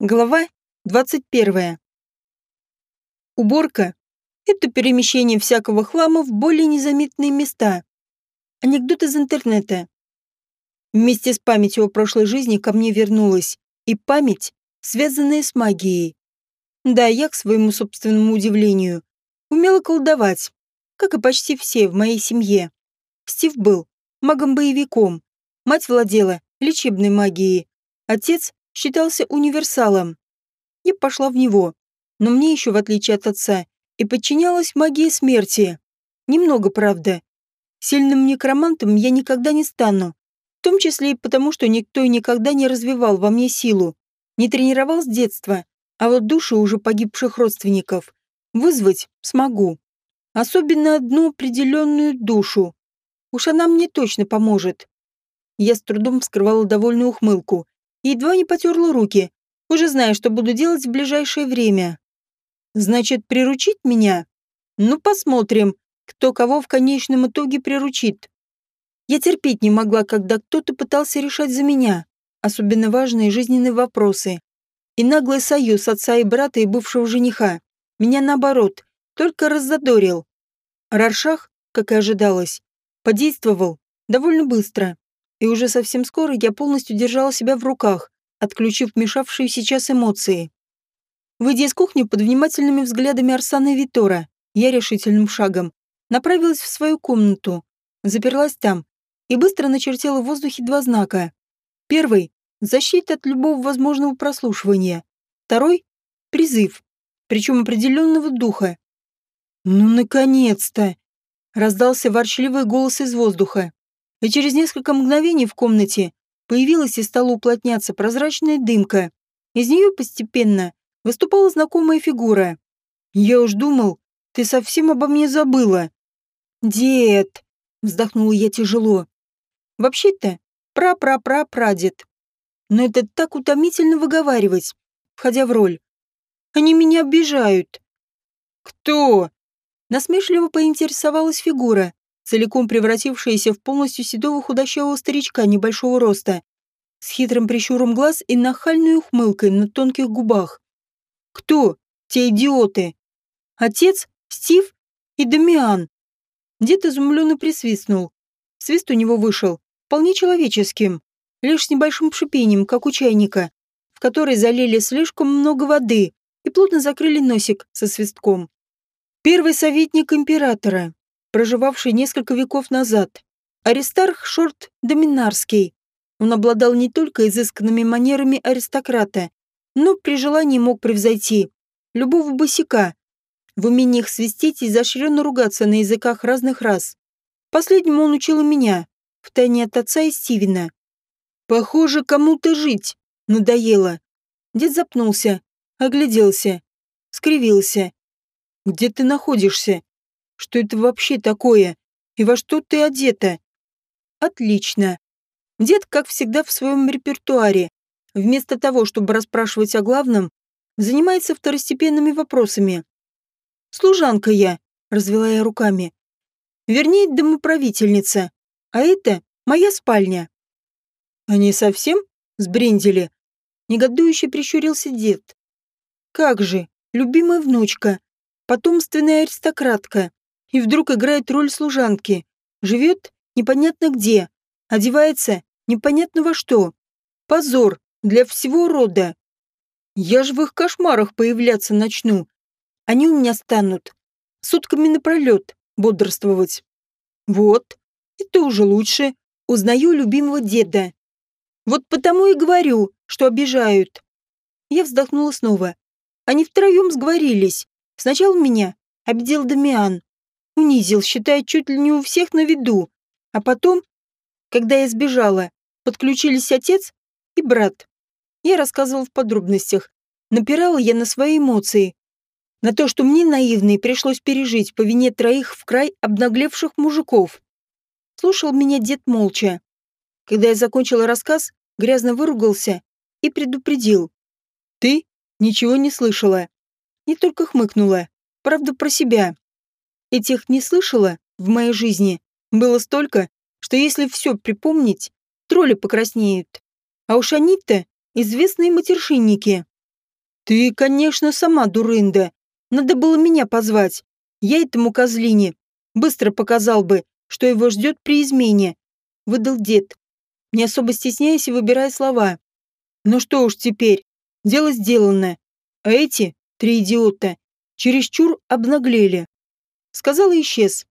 Глава 21. Уборка – это перемещение всякого хлама в более незаметные места. Анекдот из интернета. Вместе с памятью о прошлой жизни ко мне вернулась и память, связанная с магией. Да, я, к своему собственному удивлению, умела колдовать, как и почти все в моей семье. Стив был магом-боевиком, мать владела лечебной магией, отец считался универсалом. Я пошла в него, но мне еще, в отличие от отца, и подчинялась магии смерти. Немного, правда. Сильным некромантом я никогда не стану, в том числе и потому, что никто и никогда не развивал во мне силу, не тренировал с детства, а вот души уже погибших родственников вызвать смогу. Особенно одну определенную душу. Уж она мне точно поможет. Я с трудом вскрывала довольную ухмылку едва не потерла руки, уже зная, что буду делать в ближайшее время. Значит, приручить меня? Ну, посмотрим, кто кого в конечном итоге приручит. Я терпеть не могла, когда кто-то пытался решать за меня, особенно важные жизненные вопросы. И наглый союз отца и брата и бывшего жениха меня, наоборот, только раззадорил. Раршах, как и ожидалось, подействовал довольно быстро и уже совсем скоро я полностью держала себя в руках, отключив мешавшие сейчас эмоции. Выйдя из кухни под внимательными взглядами Арсана и Витора, я решительным шагом направилась в свою комнату, заперлась там и быстро начертила в воздухе два знака. Первый — защита от любого возможного прослушивания. Второй — призыв, причем определенного духа. «Ну, наконец-то!» — раздался ворчливый голос из воздуха и через несколько мгновений в комнате появилась и стала уплотняться прозрачная дымка. Из нее постепенно выступала знакомая фигура. «Я уж думал, ты совсем обо мне забыла». «Дед!» — вздохнула я тяжело. «Вообще-то, пра-пра-пра-прадед. Но это так утомительно выговаривать, входя в роль. Они меня обижают». «Кто?» Насмешливо поинтересовалась фигура, целиком превратившаяся в полностью седого худощавого старичка небольшого роста, с хитрым прищуром глаз и нахальной ухмылкой на тонких губах. «Кто? Те идиоты? Отец? Стив? И Дамиан?» Дед изумленно присвистнул. Свист у него вышел, вполне человеческим, лишь с небольшим шипением, как у чайника, в который залили слишком много воды и плотно закрыли носик со свистком. Первый советник императора, проживавший несколько веков назад. Аристарх Шорт Доминарский. Он обладал не только изысканными манерами аристократа, но при желании мог превзойти любого босика в умениях свистеть и изощренно ругаться на языках разных рас. Последнему он учил меня, втайне от отца и Стивена. «Похоже, кому-то жить надоело». Дед запнулся, огляделся, скривился. «Где ты находишься?» Что это вообще такое? И во что ты одета? Отлично. Дед, как всегда, в своем репертуаре. Вместо того, чтобы расспрашивать о главном, занимается второстепенными вопросами. «Служанка я», — развела я руками. «Вернее, домоправительница. А это моя спальня». «Они совсем сбрендили?» Негодующе прищурился дед. «Как же, любимая внучка, потомственная аристократка, и вдруг играет роль служанки. Живет непонятно где, одевается непонятно во что. Позор для всего рода. Я ж в их кошмарах появляться начну. Они у меня станут. Сутками напролет бодрствовать. Вот, это уже лучше. Узнаю любимого деда. Вот потому и говорю, что обижают. Я вздохнула снова. Они втроем сговорились. Сначала меня обидел Дамиан, Унизил, считая чуть ли не у всех на виду. А потом, когда я сбежала, подключились отец и брат. Я рассказывал в подробностях. Напирала я на свои эмоции. На то, что мне, наивной, пришлось пережить по вине троих в край обнаглевших мужиков. Слушал меня дед молча. Когда я закончила рассказ, грязно выругался и предупредил. «Ты ничего не слышала». Не только хмыкнула. Правда, про себя. Этих не слышала в моей жизни. Было столько, что если все припомнить, тролли покраснеют. А уж они-то известные матершинники. Ты, конечно, сама дурында. Надо было меня позвать. Я этому козлине быстро показал бы, что его ждет при измене. Выдал дед, не особо стесняясь и выбирая слова. Ну что уж теперь, дело сделано. А эти, три идиота, чересчур обнаглели. Сказал и исчез.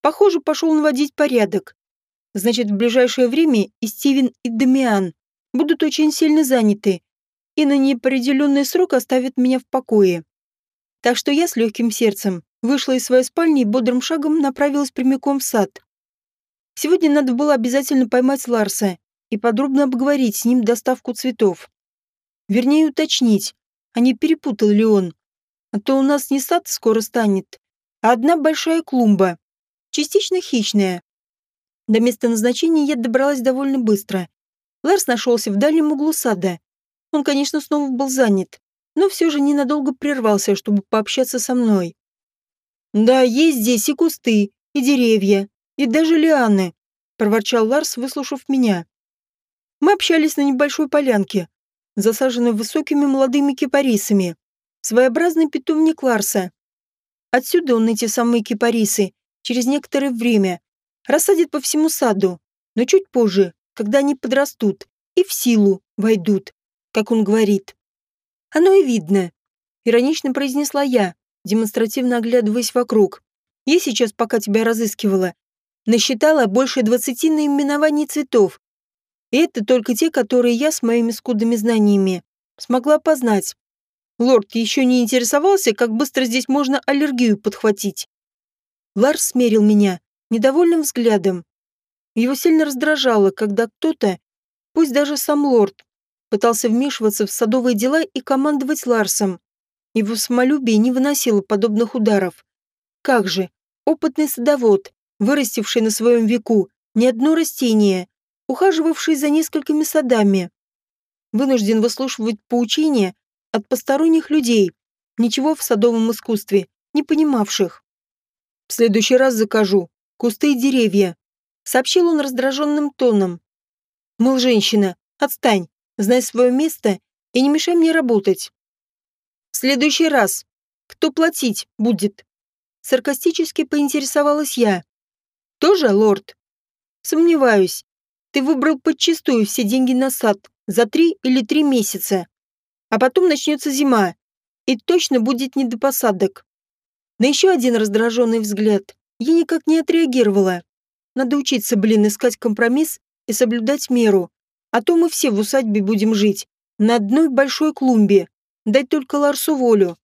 Похоже, пошел наводить порядок. Значит, в ближайшее время и Стивен, и Дамиан будут очень сильно заняты и на неопределенный срок оставят меня в покое. Так что я с легким сердцем вышла из своей спальни и бодрым шагом направилась прямиком в сад. Сегодня надо было обязательно поймать Ларса и подробно обговорить с ним доставку цветов. Вернее, уточнить, а не перепутал ли он. А то у нас не сад скоро станет, одна большая клумба, частично хищная. До места назначения я добралась довольно быстро. Ларс нашелся в дальнем углу сада. Он, конечно, снова был занят, но все же ненадолго прервался, чтобы пообщаться со мной. «Да, есть здесь и кусты, и деревья, и даже лианы», — проворчал Ларс, выслушав меня. Мы общались на небольшой полянке, засаженной высокими молодыми кипарисами. Своеобразный питомник Ларса. Отсюда он эти самые кипарисы через некоторое время рассадит по всему саду, но чуть позже, когда они подрастут и в силу войдут, как он говорит. Оно и видно. Иронично произнесла я, демонстративно оглядываясь вокруг. Я сейчас, пока тебя разыскивала, насчитала больше двадцати наименований цветов. И это только те, которые я с моими скудными знаниями смогла познать. Лорд еще не интересовался, как быстро здесь можно аллергию подхватить. Ларс смерил меня недовольным взглядом. Его сильно раздражало, когда кто-то, пусть даже сам лорд, пытался вмешиваться в садовые дела и командовать Ларсом. Его самолюбие не выносило подобных ударов. Как же, опытный садовод, вырастивший на своем веку не одно растение, ухаживавший за несколькими садами, вынужден выслушивать поучения от посторонних людей, ничего в садовом искусстве не понимавших. «В следующий раз закажу кусты и деревья», сообщил он раздраженным тоном. «Мол, женщина, отстань, знай свое место и не мешай мне работать». «В следующий раз кто платить будет?» Саркастически поинтересовалась я. «Тоже, лорд?» «Сомневаюсь. Ты выбрал подчистую все деньги на сад за три или три месяца. А потом начнется зима, и точно будет не до посадок». На еще один раздраженный взгляд я никак не отреагировала. Надо учиться, блин, искать компромисс и соблюдать меру. А то мы все в усадьбе будем жить. На одной большой клумбе. Дай только Ларсу волю.